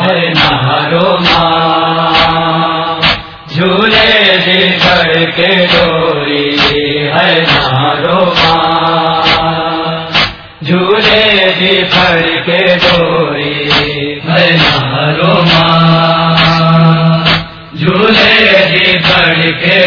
ہے نارو ماں۔ جھولے دی پڑ کے ڈوری ہے نارو ماں۔ جھولے دی پڑ کے ڈوری ہے نارو ماں۔ جھولے دی پڑ کے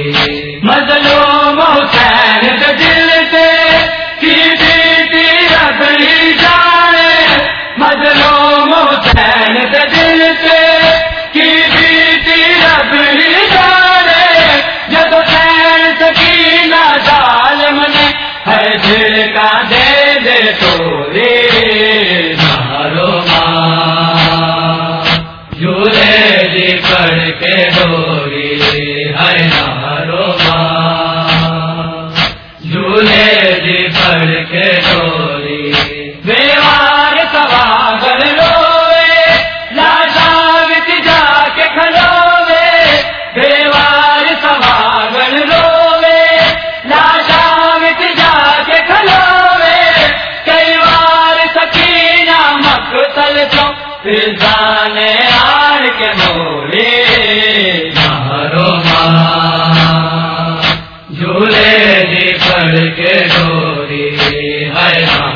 دے تو لے جی پڑ کے ڈوری ہے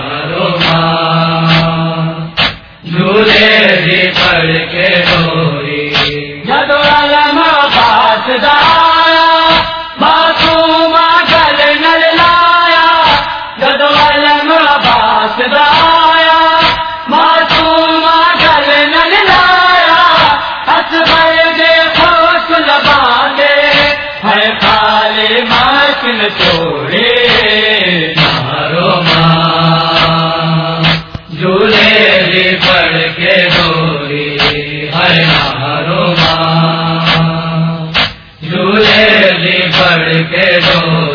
چھوڑے مارو ماں۔ جھولے دی پڑ کے ڈوری ہر مارو ماں۔ جھولے دی پڑ کے ڈوری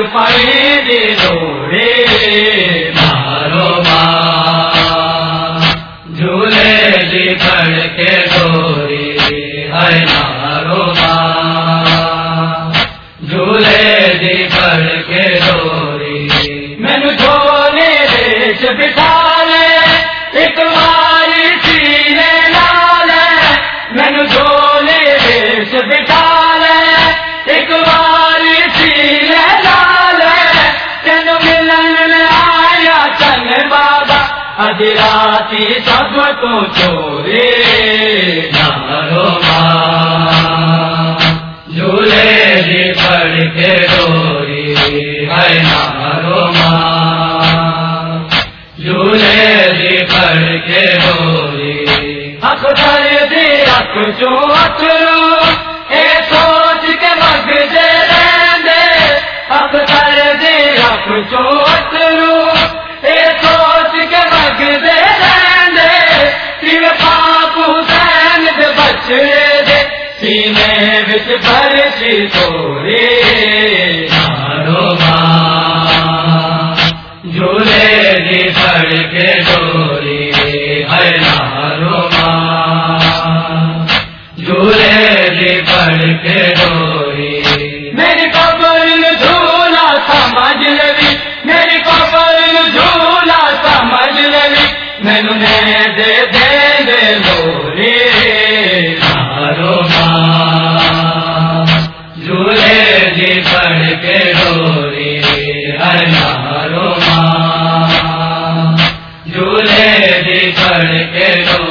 مست پائے دے دوڑے مارو ماں جھولے دی پڑ کے ڈوری ہے مارو ماں جھولے دی پڑ کے ڈوری مینو جھولے دیش بٹھا لے۔ ادی راتی سب چورے نارو ماں جھولے پڑ کے ڈوری ہے نارو ماں جھولے پڑ کے ڈوری اکثر دی اک چو اکرو سینے وچ بھر سی توڑے جھولے دی پڑ کے ڈوری ہے نارو ماں۔ جھولے دی کے ڈوری میری قبر جھولا سمجھ لوی۔ میری قبر جھولا سمجھ لوی۔ مینو نے دے دے دے لوری مارو کے لو